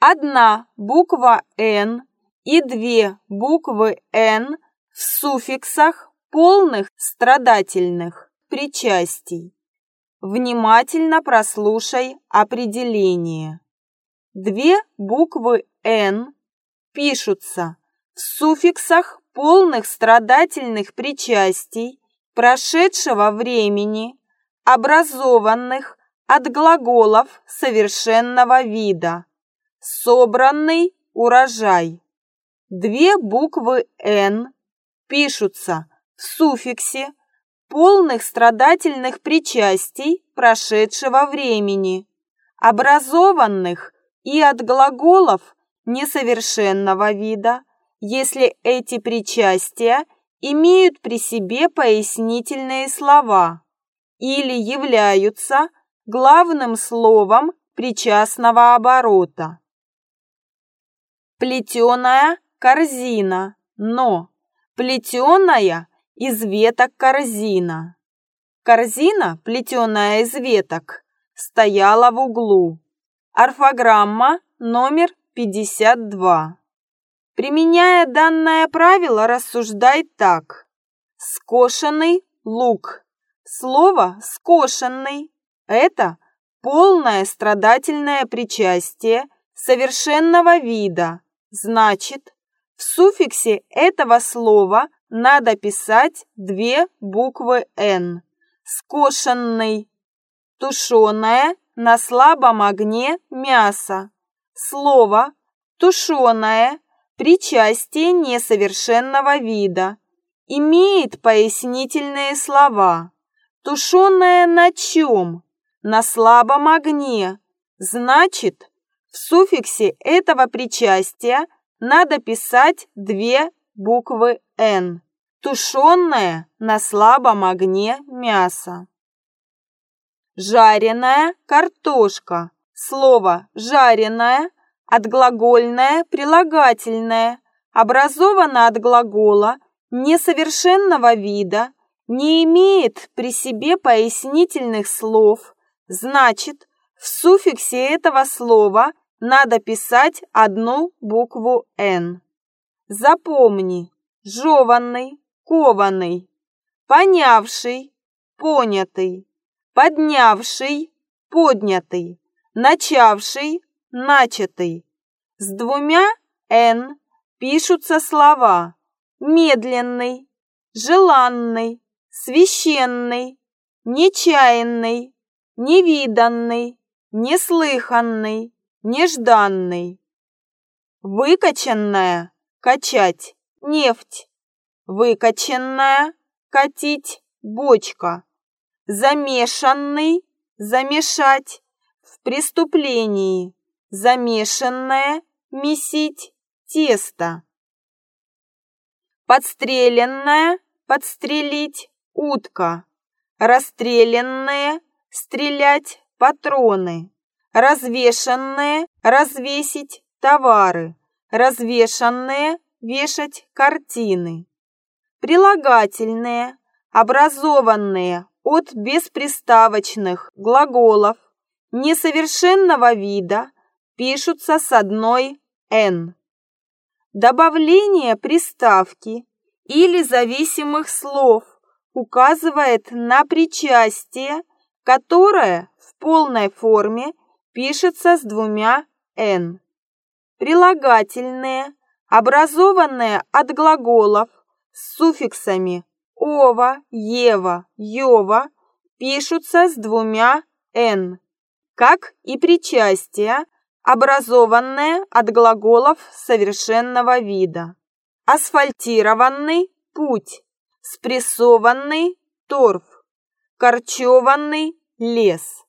одна буква «Н» и две буквы «Н» в суффиксах полных страдательных причастий. Внимательно прослушай определение. Две буквы «Н» пишутся в суффиксах полных страдательных причастий прошедшего времени, образованных от глаголов совершенного вида. Собранный урожай. Две буквы «Н» пишутся в суффиксе полных страдательных причастий прошедшего времени, образованных и от глаголов несовершенного вида, если эти причастия имеют при себе пояснительные слова или являются главным словом причастного оборота. Плетеная корзина, но плетеная из веток корзина. Корзина, плетеная из веток, стояла в углу. Орфограмма номер 52. Применяя данное правило, рассуждай так. Скошенный лук. Слово «скошенный» – это полное страдательное причастие совершенного вида. Значит, в суффиксе этого слова надо писать две буквы «Н». Скошенный. Тушеное на слабом огне мясо. Слово «тушеное» причастие несовершенного вида. Имеет пояснительные слова. Тушеное на чем? На слабом огне. Значит, в суффиксе этого причастия надо писать две буквы «Н». Тушеное на слабом огне мясо. Жареная картошка. Слово «жареная» отглагольное прилагательное образовано от глагола несовершенного вида, не имеет при себе пояснительных слов, значит, в суффиксе этого слова надо писать одну букву «Н». Запомни, жеванный, кованный, понявший, понятый, поднявший, поднятый, начавший, начатый. С двумя «н» пишутся слова медленный, желанный, священный, нечаянный, невиданный, неслыханный, нежданный. Выкаченная – качать, нефть. Выкаченная – катить, бочка. Замешанный – замешать, в преступлении. Замешанное – месить, тесто. Подстреленная – подстрелить, утка. Расстрелянная – стрелять, патроны развешанные, развесить товары, развешанные, вешать картины. Прилагательные, образованные от бесприставочных глаголов несовершенного вида, пишутся с одной «н». Добавление приставки или зависимых слов указывает на причастие, которое в полной форме пишется с двумя «н». Прилагательные, образованные от глаголов с суффиксами «ова», «ева», «ёва», пишутся с двумя «н», как и причастия, образованные от глаголов совершенного вида. Асфальтированный путь, спрессованный торф, корчеванный лес.